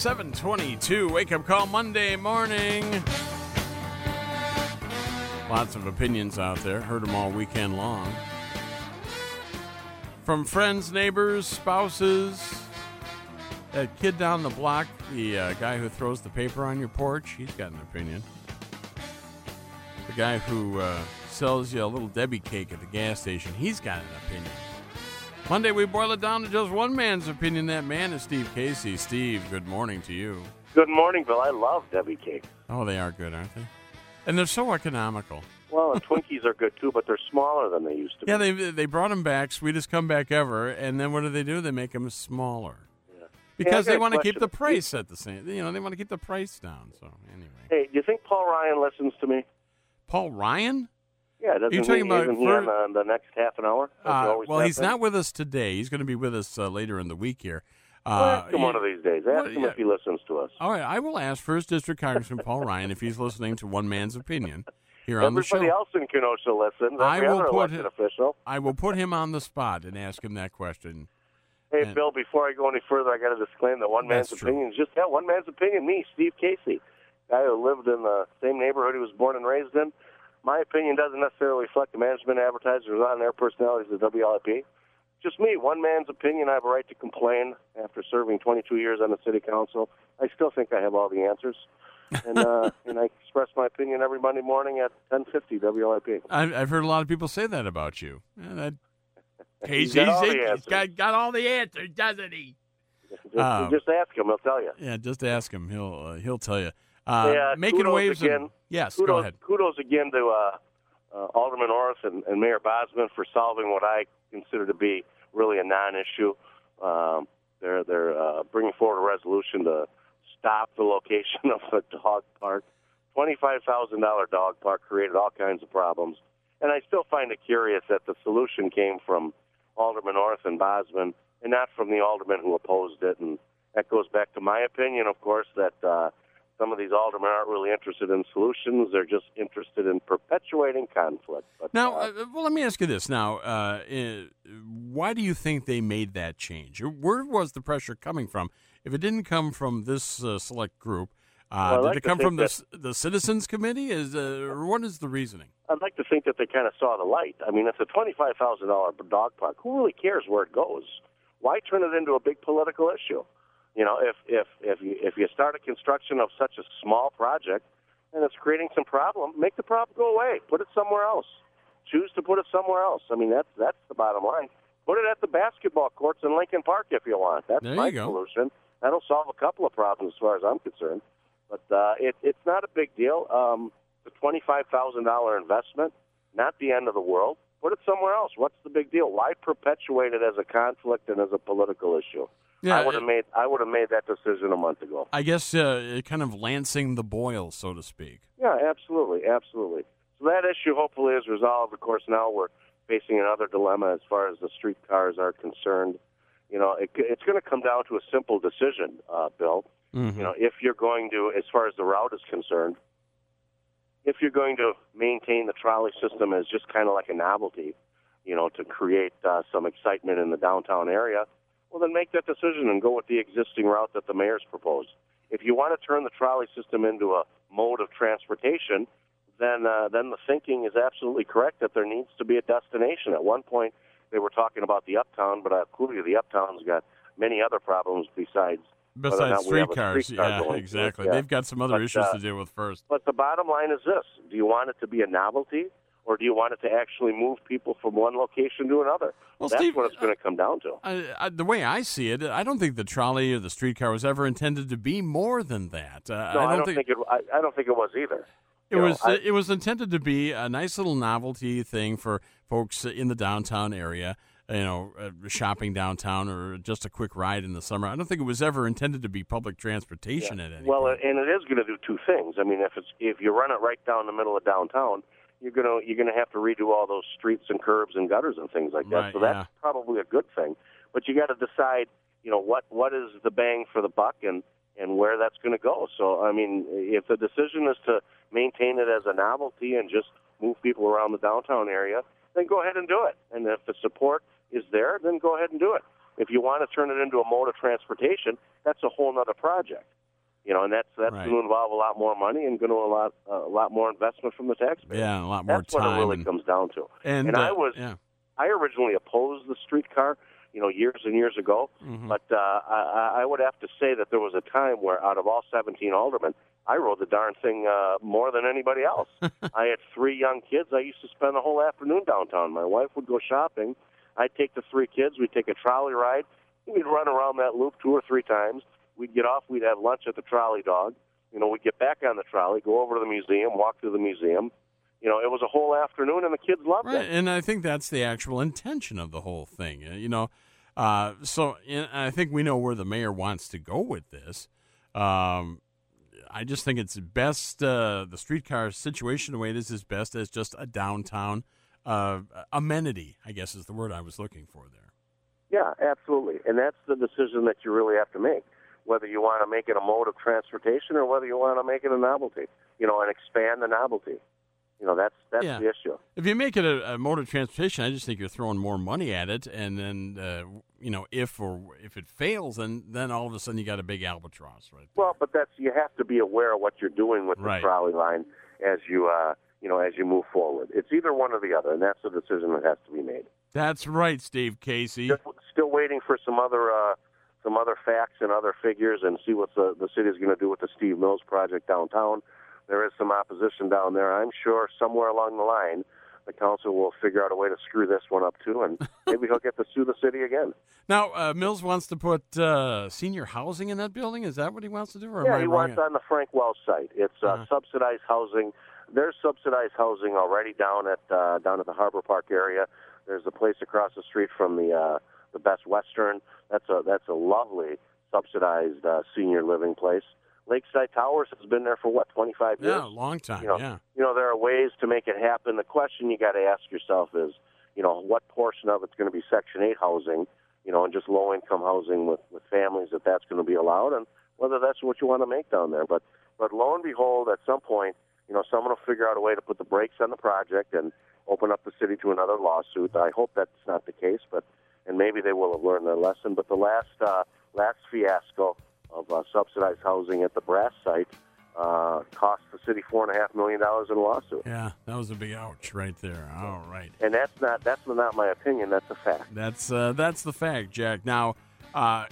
722, wake up call Monday morning. Lots of opinions out there. Heard them all weekend long. From friends, neighbors, spouses, that kid down the block, the uh, guy who throws the paper on your porch, he's got an opinion. The guy who uh, sells you a little Debbie cake at the gas station, he's got an opinion. Monday, we boil it down to just one man's opinion. That man is Steve Casey. Steve, good morning to you. Good morning, Bill. I love Debbie cakes. Oh, they are good, aren't they? And they're so economical. Well, and Twinkies are good too, but they're smaller than they used to Yeah, be. they they brought them back, sweetest comeback ever, and then what do they do? They make them smaller Yeah. because Hey, they want to keep the price at the same. You know, they want to keep the price down. So anyway, Hey, do you think Paul Ryan listens to me? Paul Ryan. Yeah, doesn't you talking he, about isn't on the, next half an hour? Uh, well, he's not with us today. He's going to be with us uh, later in the week here. Well, Uh, ask him one of these days. Ask well, him yeah. if he listens to us. All right, I will ask First District Congressman Paul Ryan if he's listening to One Man's Opinion here on the show. Everybody else in Kenosha listens. I will put him- official. I will put him on the spot and ask him that question. Hey, And- Bill, before I go any further, I got to disclaim that one man's opinion is just that one man's opinion. Me, Steve Casey, guy who lived in the same neighborhood he was born and raised in. My opinion doesn't necessarily reflect the management advertisers on their personalities of WLIP. Just me, one man's opinion. I have a right to complain after serving 22 years on the city council. I still think I have all the answers. and uh, and I express my opinion every Monday morning at 10:50 WLIP. I've, I've heard a lot of people say that about you. Yeah, that He's Casey's got all the he's answers. got, got all the answers, doesn't he? Just, Um, just ask him; he'll tell you. Yeah, just ask him. He'll uh, he'll tell you. Uh, Yeah, making waves again. Of, yes, kudos, go ahead. Kudos again to uh, uh, Alderman Orth and, and Mayor Bosman for solving what I consider to be really a non-issue. Um, they're they're uh, bringing forward a resolution to stop the location of a dog park. Twenty-five thousand dollar dog park created all kinds of problems, and I still find it curious that the solution came from Alderman Orth and Bosman, and not from the alderman who opposed it. And that goes back to my opinion, of course, that. Some of these aldermen aren't really interested in solutions; they're just interested in perpetuating conflict. But, Now, uh, uh, well, let me ask you this. Now, uh, uh, why do you think they made that change? Where was the pressure coming from? If it didn't come from this uh, select group, uh, Well, did like it come from the that- c- the Citizens Committee? Is uh, or what is the reasoning? I'd like to think that they kind of saw the light. I mean, it's a twenty-five thousand dollar dog park. Who really cares where it goes? Why turn it into a big political issue? You know, if if if you if you start a construction of such a small project and it's creating some problem, make the problem go away. Put it somewhere else. Choose to put it somewhere else. I mean, that's that's the bottom line. Put it at the basketball courts in Lincoln Park if you want. That's There my solution. That'll solve a couple of problems as far as I'm concerned. But uh, it, it's not a big deal. Um, the twenty-five thousand dollar investment, not the end of the world. Put it somewhere else. What's the big deal? Why perpetuate it as a conflict and as a political issue? I would have made I would have made that decision a month ago. I guess uh, kind of lancing the boil, so to speak. Yeah, absolutely, absolutely. So that issue hopefully is resolved. Of course, now we're facing another dilemma as far as the streetcars are concerned. You know, it, it's going to come down to a simple decision, uh, Bill. Mhm. You know, if you're going to, as far as the route is concerned, if you're going to maintain the trolley system as just kind of like a novelty, you know, to create uh, some excitement in the downtown area, well, then make that decision and go with the existing route that the mayor's proposed. If you want to turn the trolley system into a mode of transportation, then uh, then the thinking is absolutely correct that there needs to be a destination. At one point, they were talking about the uptown, but uh, clearly the uptown's got many other problems besides Besides not we have a streetcars, streetcar yeah, going exactly. Yeah. They've got some other But, issues uh, to deal with first. But the bottom line is this: Do you want it to be a novelty, or do you want it to actually move people from one location to another? Well, That's Steve, what it's going to come down to. I, I, the way I see it, I don't think the trolley or the streetcar was ever intended to be more than that. Uh, No, I don't, think, it. I, I don't think it was either. It You know, was I- it was intended to be a nice little novelty thing for folks in the downtown area, you know, uh, shopping downtown or just a quick ride in the summer. I don't think it was ever intended to be public transportation at any Well, point. and it is going to do two things. I mean, if it's if you run it right down the middle of downtown, you're gonna you're gonna have to redo all those streets and curbs and gutters and things like that. Right, so that's yeah. probably a good thing. But you got to decide, you know, what what is the bang for the buck and and where that's going to go. So I mean, if the decision is to maintain it as a novelty and just move people around the downtown area, then go ahead and do it. And if the support is there, then go ahead and do it. If you want to turn it into a mode of transportation, that's a whole other project. You know, and that's that's Right. going to involve a lot more money and going to a lot a lot more investment from the taxpayer. Yeah, a lot more that's what it really and, comes down to. and, and I uh, was- yeah. I originally opposed the streetcar, you know, years and years ago. Mhm. But uh, I, I would have to say that there was a time where, out of all 17 aldermen, I rode the darn thing uh, more than anybody else. I had three young kids. I used to spend the whole afternoon downtown. My wife would go shopping. I'd take the three kids. We'd take a trolley ride. We'd run around that loop two or three times. We'd get off. We'd have lunch at the trolley dog. You know, we'd get back on the trolley, go over to the museum, walk through the museum. You know, it was a whole afternoon, and the kids loved Right, it. and I think that's the actual intention of the whole thing. uh, You know, uh, so and I think we know where the mayor wants to go with this. Um, I just think it's best. Uh, the streetcar situation, the way it is, is best as just a downtown uh, amenity. I guess is the word I was looking for there. Yeah, absolutely. And that's the decision that you really have to make. Whether you want to make it a mode of transportation or whether you want to make it a novelty, you know, and expand the novelty. You know, that's that's Yeah. the issue. If you make it a, a mode of transportation, I just think you're throwing more money at it, and then uh, you know if or if it fails, then then all of a sudden you got a big albatross, right? there. Well, but that's you have to be aware of what you're doing with the Right. trolley line as you uh, you know as you move forward. It's either one or the other, and that's the decision that has to be made. That's right, Steve Casey. Just still waiting for some other uh, some other facts and other figures, and see what the the city is going to do with the Steve Mills project downtown. There is some opposition down there. I'm sure somewhere along the line, the council will figure out a way to screw this one up too, and maybe he'll get to sue the city again. Now, uh, Mills wants to put uh, senior housing in that building. Is that what he wants to do? Or yeah, he wants on the Frank Wells site. It's uh, Uh-huh. subsidized housing. There's subsidized housing already down at uh, down at the Harbor Park area. There's a place across the street from the uh, the Best Western. That's a that's a lovely subsidized uh, senior living place. Lakeside Towers has been there for what 25 years. yeah, a long time. You know, yeah. you know, there are ways to make it happen. The question you got to ask yourself is, you know, what portion of it's going to be Section 8 housing, you know, and just low income housing with, with families that that's going to be allowed, and whether that's what you want to make down there. But, but lo and behold, at some point, you know, someone will figure out a way to put the brakes on the project and open up the city to another lawsuit. I hope that's not the case, but and maybe they will have learned their lesson. But the last uh, last fiasco of uh, subsidized housing at the Brass site uh, cost the city four and a half million dollars in a lawsuit. Yeah, that was a big ouch right there. All right. And that's not that's not my opinion. That's a fact. That's uh, that's the fact, Jack. Now, uh,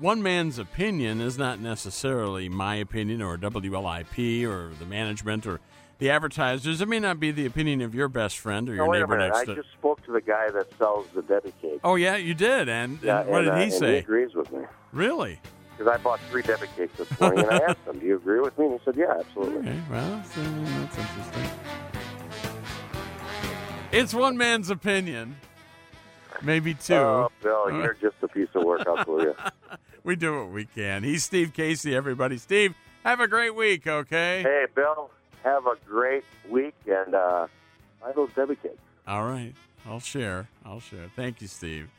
one man's opinion is not necessarily my opinion or WLIP or the management or the advertisers. It may not be the opinion of your best friend or your wait neighbor next I to. just spoke to the guy that sells the Debbie cake. Oh yeah, you did. And, Yeah, and what and, did uh, he and say? he agrees with me really? because I bought three Debbie cakes this morning, and I asked him, "Do you agree with me?" And he said, "Yeah, absolutely." Okay, well, that's, uh, that's interesting. It's one man's opinion, maybe two. Oh, Bill, you're just a piece of work. I'll you. we do what we can. He's Steve Casey, everybody. Steve, have a great week, okay? Hey, Bill, have a great week, and uh, buy those Debbie cakes. All right. I'll share. I'll share. Thank you, Steve.